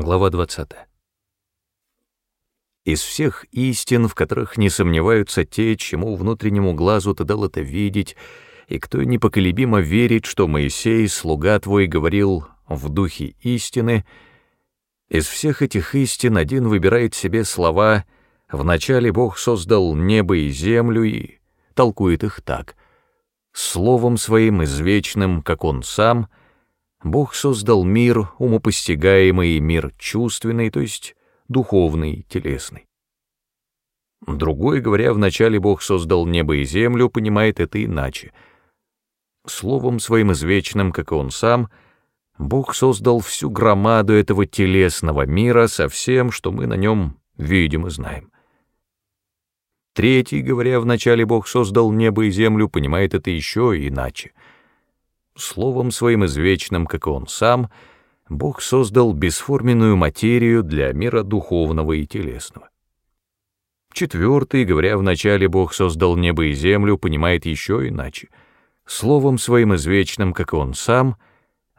Глава 20. Из всех истин, в которых не сомневаются те, чему внутреннему глазу ты дал это видеть, и кто непоколебимо верит, что Моисей, слуга твой, говорил в духе истины, из всех этих истин один выбирает себе слова «Вначале Бог создал небо и землю» и толкует их так. «Словом своим извечным, как Он сам», Бог создал мир умопостигаемый и мир чувственный, то есть духовный, телесный. Другой, говоря, вначале Бог создал небо и землю, понимает это иначе. Словом своим извечным, как и Он сам, Бог создал всю громаду этого телесного мира со всем, что мы на нем видим и знаем. Третий, говоря, вначале Бог создал небо и землю, понимает это еще иначе — Словом своим извечным, как и он сам, Бог создал бесформенную материю для мира духовного и телесного. Четвертый, говоря вначале Бог создал небо и землю, понимает еще иначе. Словом своим извечным, как и он сам,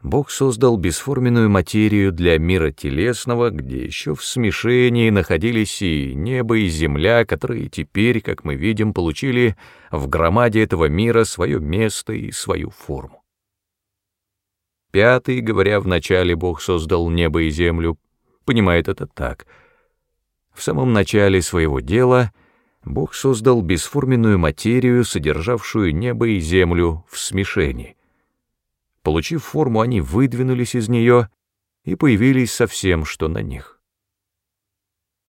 Бог создал бесформенную материю для мира телесного, где еще в смешении находились и небо, и земля, которые теперь, как мы видим, получили в громаде этого мира свое место и свою форму. Пятый, говоря, вначале Бог создал небо и землю, понимает это так. В самом начале своего дела Бог создал бесформенную материю, содержавшую небо и землю в смешении. Получив форму, они выдвинулись из нее и появились со всем, что на них.